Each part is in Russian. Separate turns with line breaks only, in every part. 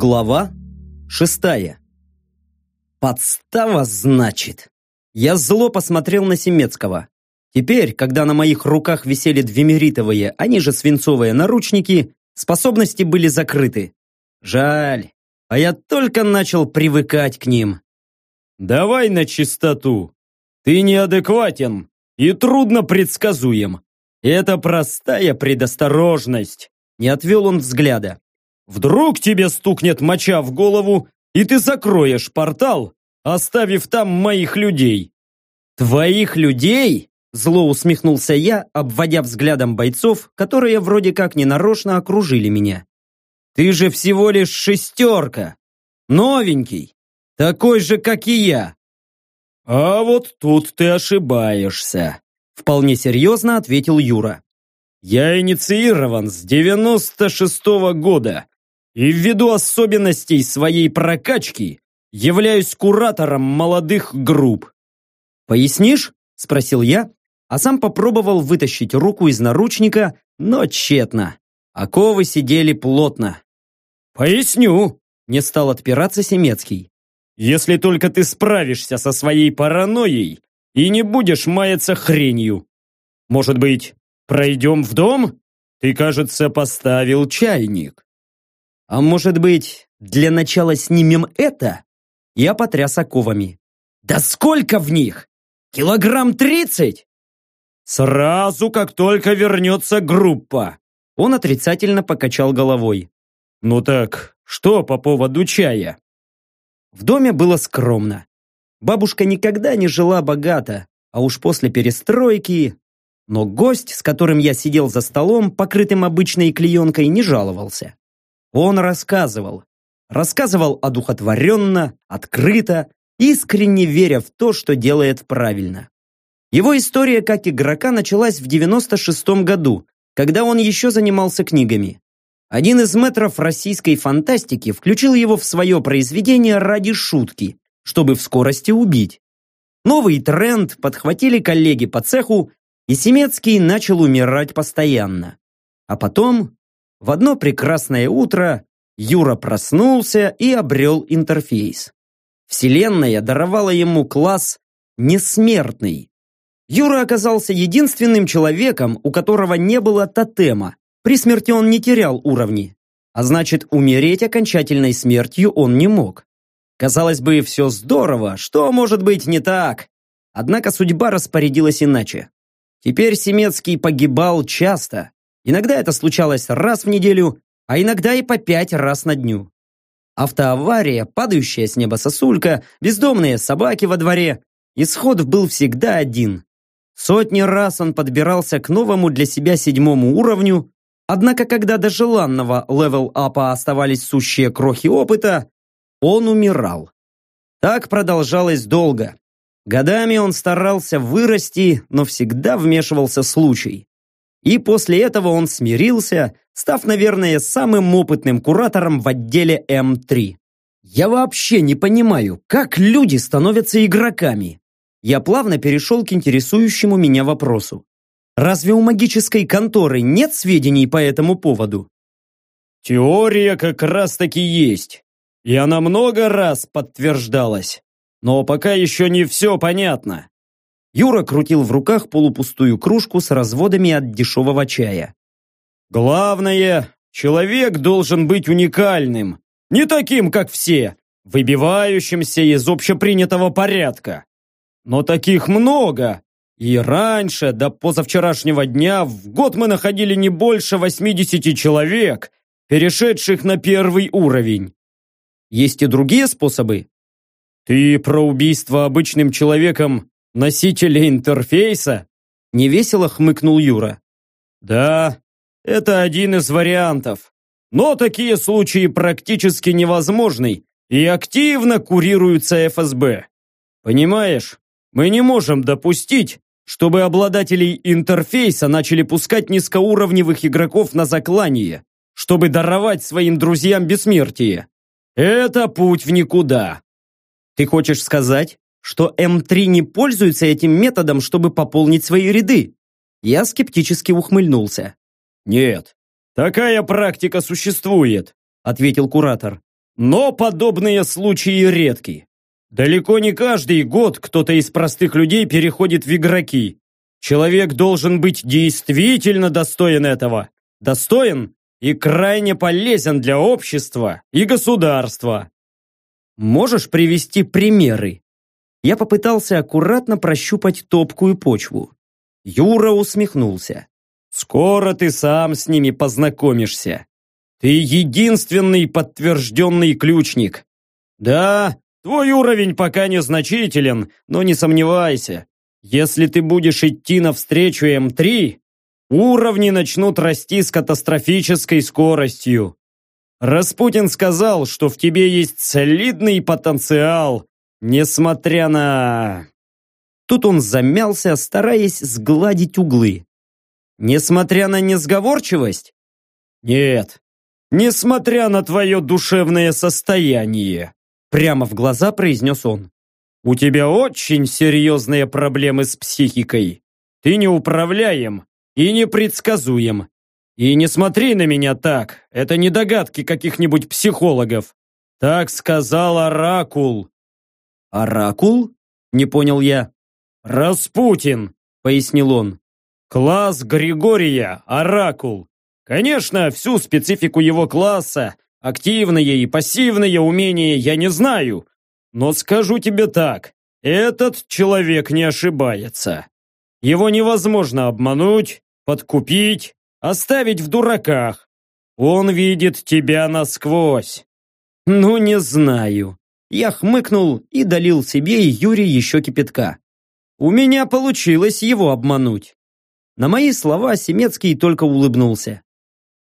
Глава шестая. Подстава, значит. Я зло посмотрел на Семецкого. Теперь, когда на моих руках висели двемеритовые, они же свинцовые наручники, способности были закрыты. Жаль, а я только начал привыкать к ним.
«Давай на чистоту. Ты неадекватен и трудно предсказуем. Это простая предосторожность», — не отвел он взгляда. Вдруг тебе стукнет моча в голову, и ты закроешь портал, оставив там моих людей.
Твоих людей? Зло усмехнулся я, обводя взглядом бойцов, которые вроде как ненарочно окружили меня. Ты же всего лишь шестерка. Новенький. Такой же, как и я.
А вот тут ты ошибаешься.
Вполне серьезно ответил Юра.
Я инициирован с девяносто шестого года и ввиду особенностей своей прокачки являюсь куратором молодых групп.
«Пояснишь?» – спросил я, а сам попробовал вытащить руку из наручника, но тщетно. Оковы сидели плотно.
«Поясню», –
не стал отпираться Семецкий.
«Если только ты справишься со своей паранойей и не будешь маяться хренью. Может быть, пройдем в дом? Ты, кажется, поставил чайник».
А может быть, для начала снимем это? Я потряс оковами. Да сколько в них? Килограмм тридцать?
Сразу, как только вернется группа.
Он отрицательно покачал головой.
Ну так, что по поводу чая?
В доме было скромно. Бабушка никогда не жила богато, а уж после перестройки... Но гость, с которым я сидел за столом, покрытым обычной клеенкой, не жаловался. Он рассказывал. Рассказывал одухотворенно, открыто, искренне веря в то, что делает правильно. Его история как игрока началась в 96 году, когда он еще занимался книгами. Один из метров российской фантастики включил его в свое произведение ради шутки, чтобы в скорости убить. Новый тренд подхватили коллеги по цеху, и Семецкий начал умирать постоянно. А потом в одно прекрасное утро Юра проснулся и обрел интерфейс. Вселенная даровала ему класс «Несмертный». Юра оказался единственным человеком, у которого не было тотема. При смерти он не терял уровни. А значит, умереть окончательной смертью он не мог. Казалось бы, все здорово, что может быть не так? Однако судьба распорядилась иначе. Теперь Семецкий погибал часто, Иногда это случалось раз в неделю, а иногда и по пять раз на дню. Автоавария, падающая с неба сосулька, бездомные собаки во дворе. Исход был всегда один. Сотни раз он подбирался к новому для себя седьмому уровню, однако когда до желанного level-up а оставались сущие крохи опыта, он умирал. Так продолжалось долго. Годами он старался вырасти, но всегда вмешивался случай. И после этого он смирился, став, наверное, самым опытным куратором в отделе М3. Я вообще не понимаю, как люди становятся игроками. Я плавно перешел к интересующему меня вопросу. Разве у магической конторы нет сведений по этому поводу?
Теория как раз-таки есть. И она много раз подтверждалась. Но пока еще не все понятно.
Юра крутил в руках полупустую кружку с разводами от дешевого чая.
«Главное, человек должен быть уникальным, не таким, как все, выбивающимся из общепринятого порядка. Но таких много, и раньше, до позавчерашнего дня, в год мы находили не больше 80 человек, перешедших на первый уровень.
Есть и другие способы?
Ты про убийство обычным человеком носителя интерфейса?»
Невесело хмыкнул Юра.
«Да, это один из вариантов. Но такие случаи практически невозможны и активно курируются ФСБ. Понимаешь, мы не можем допустить, чтобы обладателей интерфейса начали пускать низкоуровневых игроков на заклание, чтобы даровать своим друзьям бессмертие. Это путь в никуда.
Ты хочешь сказать, что М3 не пользуется этим методом, чтобы пополнить свои ряды. Я скептически ухмыльнулся.
«Нет, такая практика существует», ответил куратор. Но подобные случаи редки. Далеко не каждый год кто-то из простых людей переходит в игроки. Человек должен быть действительно достоин этого. Достоин и крайне полезен для общества и государства.
Можешь привести примеры? Я попытался аккуратно прощупать топкую почву. Юра усмехнулся.
«Скоро ты сам с ними познакомишься. Ты единственный подтвержденный ключник. Да, твой уровень пока незначителен, но не сомневайся. Если ты будешь идти навстречу М3, уровни начнут расти с катастрофической скоростью. Распутин сказал, что в тебе есть солидный потенциал, несмотря на...
Тут он замялся, стараясь сгладить углы. Несмотря на несговорчивость?
Нет, несмотря на твое душевное состояние, прямо в глаза произнес он. У тебя очень серьезные проблемы с психикой. Ты неуправляем и непредсказуем. И не смотри на меня так, это не догадки каких-нибудь психологов. Так сказал Оракул.
Оракул? Не понял я.
Распутин, пояснил он. Класс Григория, Оракул. Конечно, всю специфику его класса, активные и пассивные умения я не знаю, но скажу тебе так, этот человек не ошибается. Его невозможно обмануть, подкупить, оставить в дураках. Он видит тебя насквозь.
Ну, не знаю. Я хмыкнул и долил себе и Юре еще кипятка. У меня получилось его обмануть. На мои слова Семецкий только улыбнулся.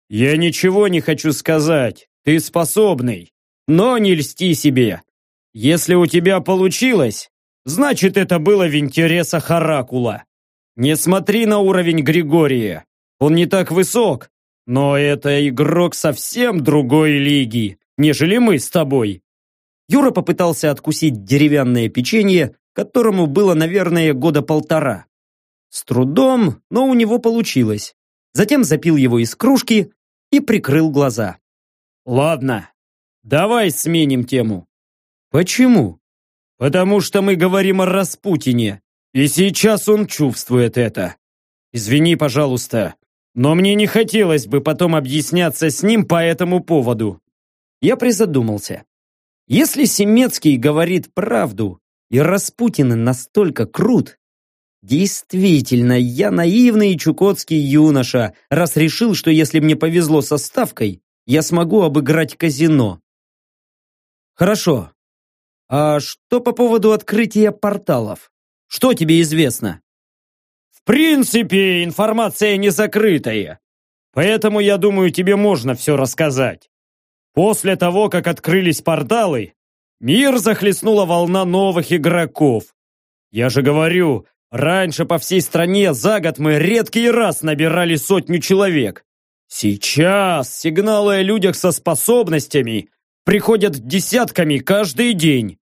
«Я ничего не хочу сказать. Ты способный. Но не льсти себе. Если у тебя получилось, значит это было в интересах Оракула. Не смотри на уровень Григория. Он не так высок, но это игрок совсем другой лиги, нежели мы с тобой.
Юра попытался откусить деревянное печенье, которому было, наверное, года полтора. С трудом, но у него получилось. Затем запил его из кружки и прикрыл глаза.
«Ладно, давай сменим тему.
Почему?
Потому что мы говорим о Распутине, и сейчас он чувствует это. Извини, пожалуйста, но мне не хотелось бы потом объясняться с ним по этому поводу.
Я призадумался. Если Семецкий говорит правду, и Распутин настолько крут, действительно, я наивный чукотский юноша, раз решил, что если мне повезло со ставкой, я смогу обыграть казино. Хорошо, а что по поводу открытия порталов? Что тебе известно?
В принципе, информация не закрытая. Поэтому, я думаю, тебе можно все рассказать. После того, как открылись порталы, мир захлестнула волна новых игроков. Я же говорю, раньше по всей стране за год мы редкий раз набирали сотню человек. Сейчас сигналы о людях со способностями приходят десятками каждый день.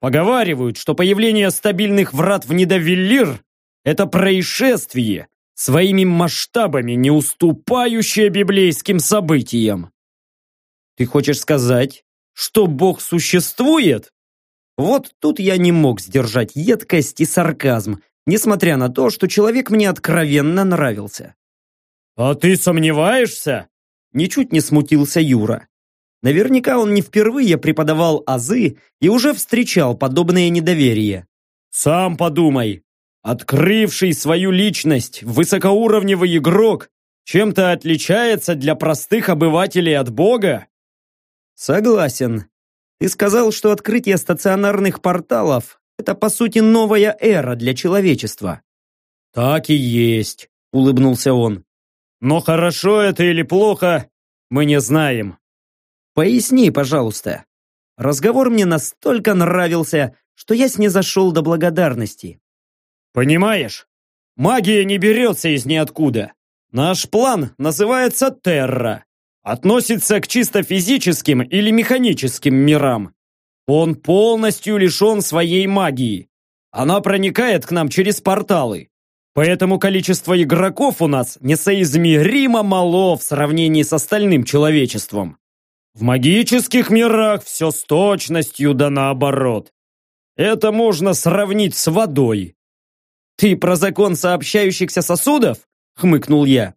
Поговаривают, что появление стабильных врат в Недовеллир – это происшествие, своими масштабами не уступающее библейским событиям.
Ты хочешь сказать, что Бог существует? Вот тут я не мог сдержать едкость и сарказм, несмотря на то, что человек мне откровенно нравился.
«А ты сомневаешься?»
Ничуть не смутился Юра. Наверняка он не впервые преподавал азы и уже встречал подобное недоверие.
«Сам подумай. Открывший свою личность высокоуровневый игрок чем-то отличается для простых обывателей от Бога?»
«Согласен. Ты сказал, что открытие стационарных порталов – это, по сути, новая эра для человечества».
«Так и есть», – улыбнулся он. «Но хорошо это или плохо, мы не знаем.
Поясни, пожалуйста. Разговор мне настолько нравился, что я снизошел до благодарности.
Понимаешь, магия не берется из ниоткуда. Наш план называется Терра. Относится к чисто физическим или механическим мирам. Он полностью лишен своей магии. Она проникает к нам через порталы. Поэтому количество игроков у нас несоизмеримо мало в сравнении с остальным человечеством. В магических мирах все с точностью да наоборот. Это можно сравнить с водой.
«Ты про закон сообщающихся сосудов?» — хмыкнул я.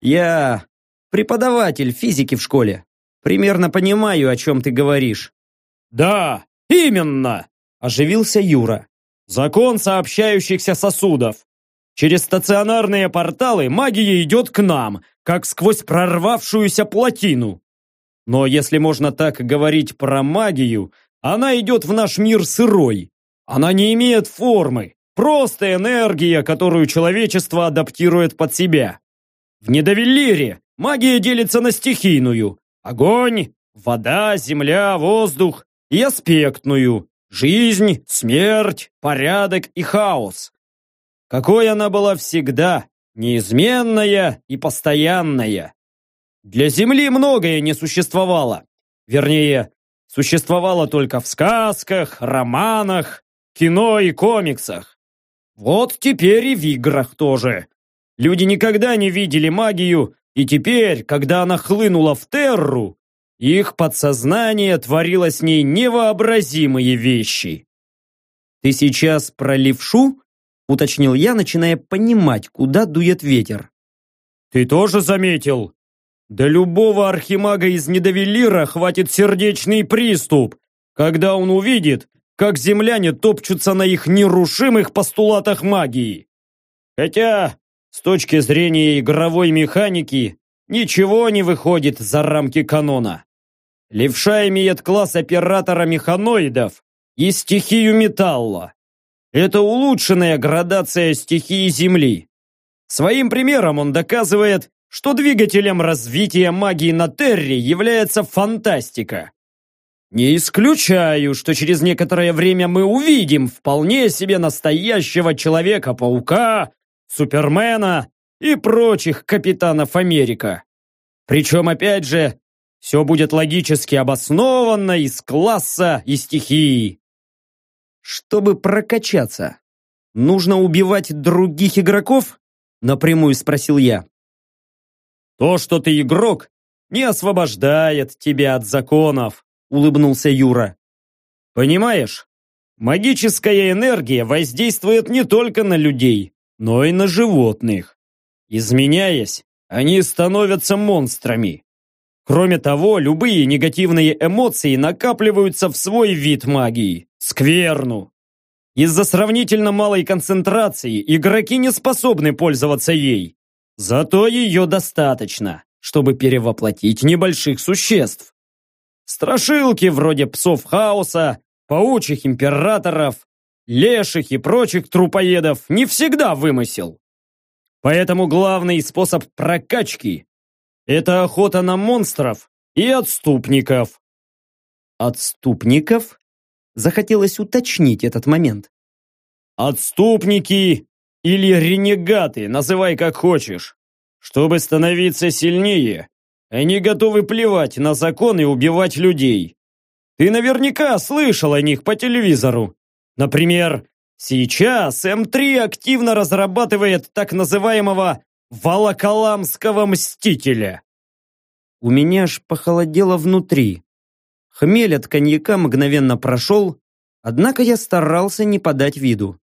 «Я преподаватель физики в школе. Примерно понимаю, о чем ты говоришь».
«Да, именно!» – оживился Юра. «Закон сообщающихся сосудов. Через стационарные порталы магия идет к нам, как сквозь прорвавшуюся плотину. Но если можно так говорить про магию, она идет в наш мир сырой. Она не имеет формы, просто энергия, которую человечество адаптирует под себя. В Недовеллире магия делится на стихийную – огонь, вода, земля, воздух и аспектную – жизнь, смерть, порядок и хаос. Какой она была всегда, неизменная и постоянная. Для Земли многое не существовало. Вернее, существовало только в сказках, романах, кино и комиксах. Вот теперь и в играх тоже. Люди никогда не видели магию, и теперь, когда она хлынула в Терру, их подсознание творило с ней невообразимые вещи.
«Ты сейчас про левшу?» — уточнил я, начиная понимать, куда дует ветер.
«Ты тоже заметил? Да любого архимага из Недовелира хватит сердечный приступ, когда он увидит, как земляне топчутся на их нерушимых постулатах магии. Хотя, с точки зрения игровой механики, ничего не выходит за рамки канона. Левша имеет класс оператора механоидов и стихию металла. Это улучшенная градация стихии Земли. Своим примером он доказывает, что двигателем развития магии на Терре является фантастика. Не исключаю, что через некоторое время мы увидим вполне себе настоящего Человека-паука, Супермена и прочих Капитанов Америка. Причем, опять же, все будет логически обосновано из класса и стихии.
Чтобы прокачаться, нужно убивать других игроков? Напрямую спросил я.
То, что ты игрок, не освобождает тебя от законов, улыбнулся Юра. Понимаешь, магическая энергия воздействует не только на людей, но и на животных. Изменяясь, они становятся монстрами. Кроме того, любые негативные эмоции накапливаются в свой вид магии – скверну. Из-за сравнительно малой концентрации игроки не способны пользоваться ей. Зато ее достаточно, чтобы перевоплотить небольших существ. Страшилки вроде псов хаоса, паучих императоров, леших и прочих трупоедов не всегда вымысел. Поэтому главный способ прокачки – это охота на монстров и отступников.
Отступников? Захотелось уточнить этот момент.
Отступники или ренегаты, называй как хочешь. Чтобы становиться сильнее, они готовы плевать на закон и убивать людей. Ты наверняка слышал о них по телевизору. Например, сейчас М3 активно разрабатывает так называемого «Волоколамского мстителя».
У меня аж похолодело внутри. Хмель от коньяка мгновенно прошел, однако я старался не подать виду.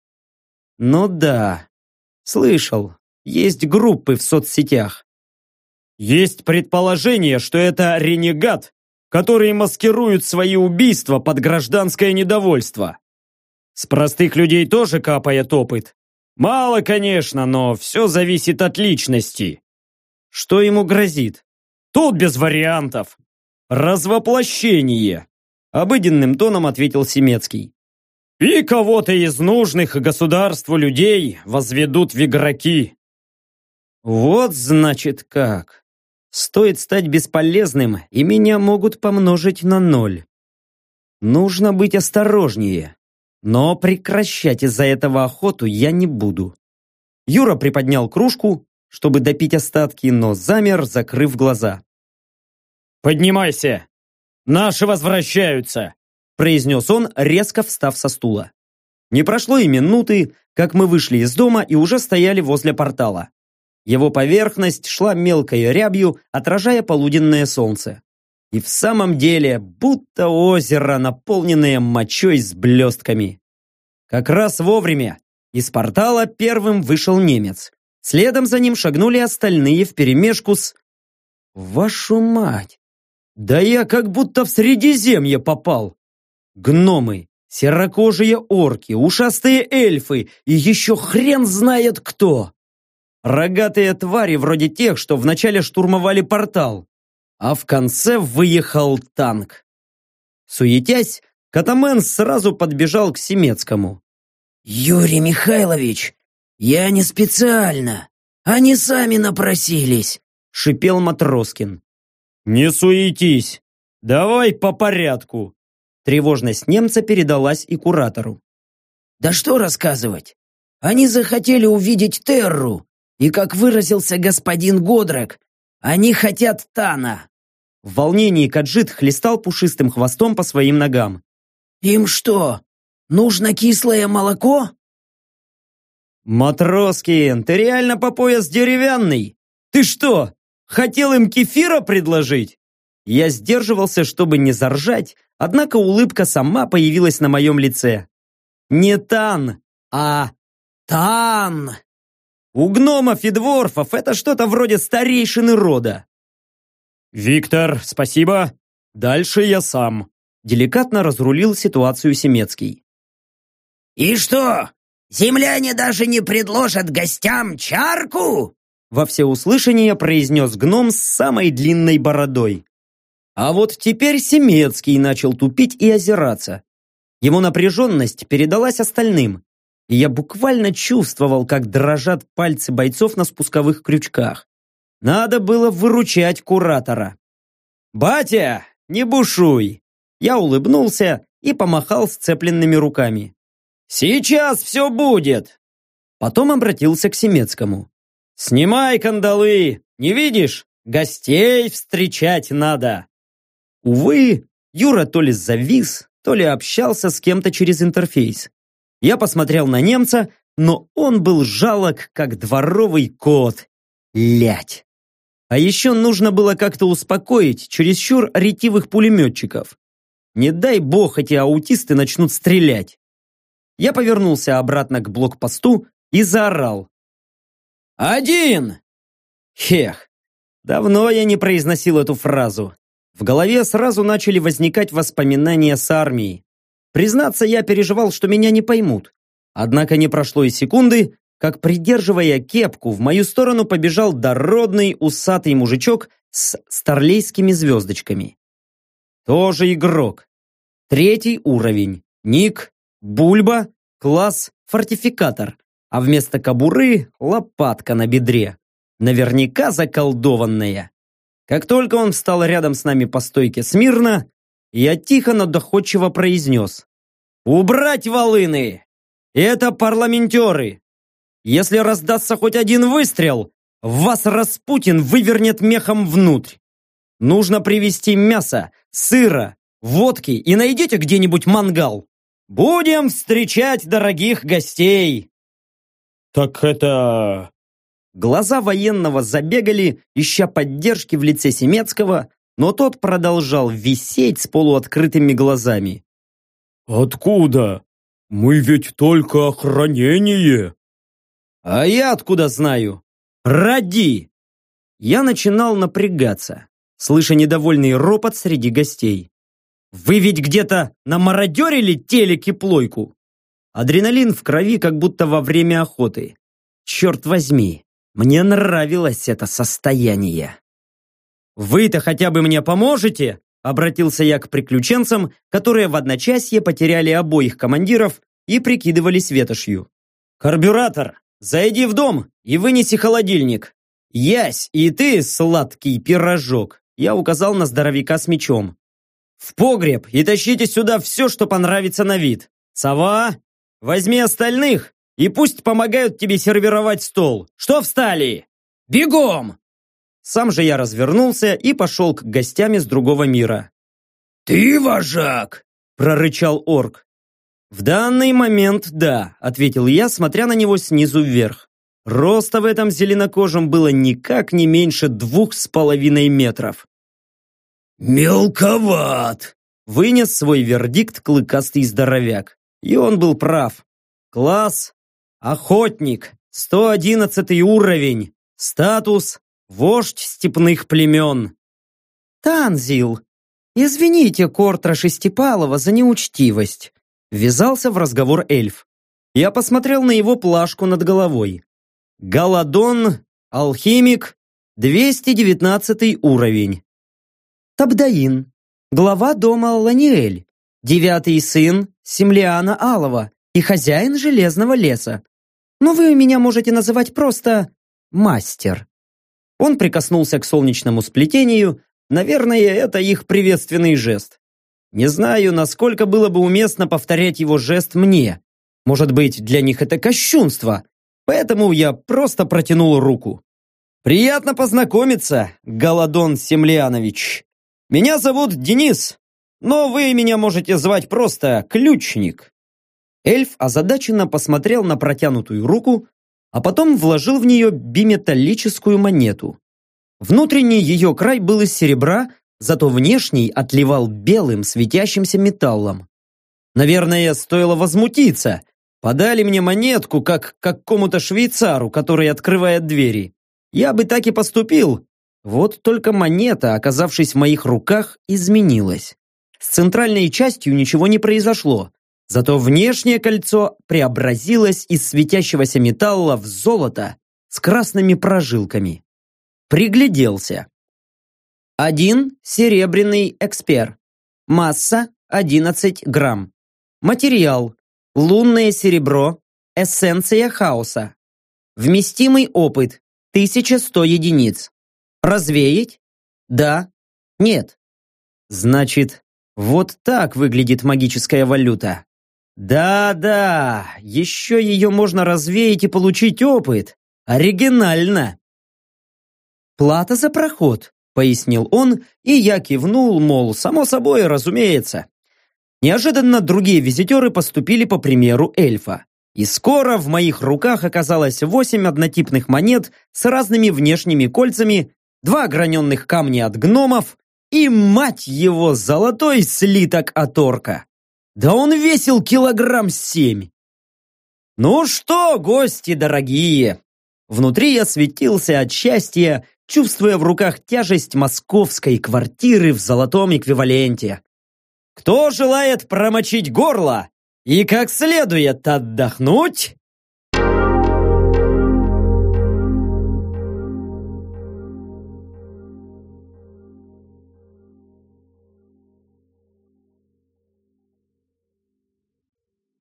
Ну да, слышал, есть группы в соцсетях.
Есть предположение, что это ренегат, который маскирует свои убийства под гражданское недовольство. С простых людей тоже капает опыт. Мало, конечно, но все зависит от личности.
Что ему грозит?
Тут без вариантов. Развоплощение. Обыденным тоном ответил Семецкий. И кого-то из нужных государству людей возведут в игроки.
Вот значит как. Стоит стать бесполезным, и меня могут помножить на ноль. Нужно быть осторожнее. Но прекращать из-за этого охоту я не буду. Юра приподнял кружку, чтобы допить остатки, но замер, закрыв глаза.
«Поднимайся! Наши возвращаются!»
произнес он, резко встав со стула. Не прошло и минуты, как мы вышли из дома и уже стояли возле портала. Его поверхность шла мелкой рябью, отражая полуденное солнце. И в самом деле, будто озеро, наполненное мочой с блестками. Как раз вовремя из портала первым вышел немец. Следом за ним шагнули остальные вперемешку с... Вашу мать! Да я как будто в Средиземье попал. Гномы, серокожие орки, ушастые эльфы и еще хрен знает кто. Рогатые твари вроде тех, что вначале штурмовали портал, а в конце выехал танк. Суетясь, Катамен сразу подбежал к Семецкому.
«Юрий Михайлович, я не специально. Они сами напросились», — шипел Матроскин.
«Не суетись! Давай по порядку!»
Тревожность немца передалась и куратору.
«Да что рассказывать? Они захотели увидеть Терру, и, как выразился господин Годрак, они хотят Тана».
В волнении Каджит хлестал пушистым хвостом по своим ногам.
«Им что, нужно кислое молоко?»
«Матроскин, ты реально по пояс деревянный! Ты что, Хотел им кефира предложить? Я сдерживался, чтобы не заржать, однако улыбка сама появилась на моем лице. Не Тан, а Тан. У гномов и дворфов это что-то вроде старейшины рода.
«Виктор, спасибо. Дальше я сам», – деликатно разрулил ситуацию Семецкий.
«И что, земляне даже не предложат гостям чарку?»
Во всеуслышание произнес гном с самой длинной бородой. А вот теперь Семецкий начал тупить и озираться. Его напряженность передалась остальным, и я буквально чувствовал, как дрожат пальцы бойцов на спусковых крючках. Надо было выручать куратора. «Батя, не бушуй!» Я улыбнулся и помахал сцепленными руками. «Сейчас все будет!» Потом обратился к Семецкому. «Снимай кандалы! Не видишь? Гостей встречать надо!» Увы, Юра то ли завис, то ли общался с кем-то через интерфейс. Я посмотрел на немца, но он был жалок, как дворовый кот. Лять! А еще нужно было как-то успокоить чересчур ретивых пулеметчиков. Не дай бог эти аутисты начнут стрелять. Я повернулся обратно к блокпосту и заорал. «Один!» Хех, давно я не произносил эту фразу. В голове сразу начали возникать воспоминания с армией. Признаться, я переживал, что меня не поймут. Однако не прошло и секунды, как, придерживая кепку, в мою сторону побежал дородный усатый мужичок с старлейскими звездочками. Тоже игрок. Третий уровень. Ник, Бульба, класс фортификатор а вместо кобуры лопатка на бедре. Наверняка заколдованная. Как только он встал рядом с нами по стойке смирно, я тихо, но доходчиво произнес. «Убрать волыны! Это парламентеры! Если раздастся хоть один выстрел, вас Распутин вывернет мехом внутрь. Нужно привезти мясо, сыра, водки и найдите где-нибудь мангал. Будем встречать дорогих гостей!»
«Так это...»
Глаза военного забегали, ища поддержки в лице Семецкого, но тот продолжал висеть с полуоткрытыми глазами.
«Откуда? Мы ведь только охранение!»
«А я откуда знаю? Ради!» Я начинал напрягаться, слыша недовольный ропот среди гостей. «Вы ведь где-то намародерили телек и плойку?» Адреналин в крови, как будто во время охоты. Черт возьми, мне нравилось это состояние. «Вы-то хотя бы мне поможете?» Обратился я к приключенцам, которые в одночасье потеряли обоих командиров и прикидывались ветошью. «Карбюратор, зайди в дом и вынеси холодильник. Ясь, и ты, сладкий пирожок!» Я указал на здоровяка с мечом. «В погреб и тащите сюда все, что понравится на вид. Сова, Возьми остальных и пусть помогают тебе сервировать стол. Что встали? Бегом!» Сам же я развернулся и пошел к гостям из другого мира.
«Ты вожак!» – прорычал орк.
«В данный момент да», – ответил я, смотря на него снизу вверх. Роста в этом зеленокожем было никак не меньше двух с половиной метров.
«Мелковат!»
Вынес свой вердикт клыкастый здоровяк. И он был прав. Класс Охотник, 111 уровень, статус Вождь степных племен. Танзил, извините Кортра Шестипалова за неучтивость. Ввязался в разговор эльф. Я посмотрел на его плашку над головой. Галадон, алхимик, 219 уровень. Табдаин, глава дома Ланиэль, девятый сын Семлиана Алова и хозяин Железного леса. Но вы меня можете называть просто мастер. Он прикоснулся к солнечному сплетению, наверное, это их приветственный жест. Не знаю, насколько было бы уместно повторять его жест мне. Может быть, для них это кощунство, поэтому я просто протянул руку. «Приятно познакомиться, Голодон Семлианович. Меня зовут Денис, но вы меня можете звать просто Ключник». Эльф озадаченно посмотрел на протянутую руку, а потом вложил в нее биметаллическую монету. Внутренний ее край был из серебра, зато внешний отливал белым светящимся металлом. Наверное, стоило возмутиться. Подали мне монетку, как какому-то швейцару, который открывает двери. Я бы так и поступил. Вот только монета, оказавшись в моих руках, изменилась. С центральной частью ничего не произошло. Зато внешнее кольцо преобразилось из светящегося металла в золото с красными прожилками. Пригляделся. Один серебряный экспер. Масса 11 грамм. Материал. Лунное серебро. Эссенция хаоса. Вместимый опыт. 1100 единиц. Развеять? Да. Нет. Значит, вот так выглядит магическая валюта. Да-да, еще ее можно развеять и получить опыт. Оригинально. Плата за проход, пояснил он, и я кивнул, мол, само собой, разумеется. Неожиданно другие визитеры поступили по примеру эльфа. И скоро в моих руках оказалось восемь однотипных монет с разными внешними кольцами, два ограненных камня от гномов и, мать его, золотой слиток от орка. Да он весил килограмм семь. Ну что, гости дорогие! Внутри я светился от счастья, чувствуя в руках тяжесть московской квартиры в золотом эквиваленте. Кто желает промочить горло и как следует отдохнуть,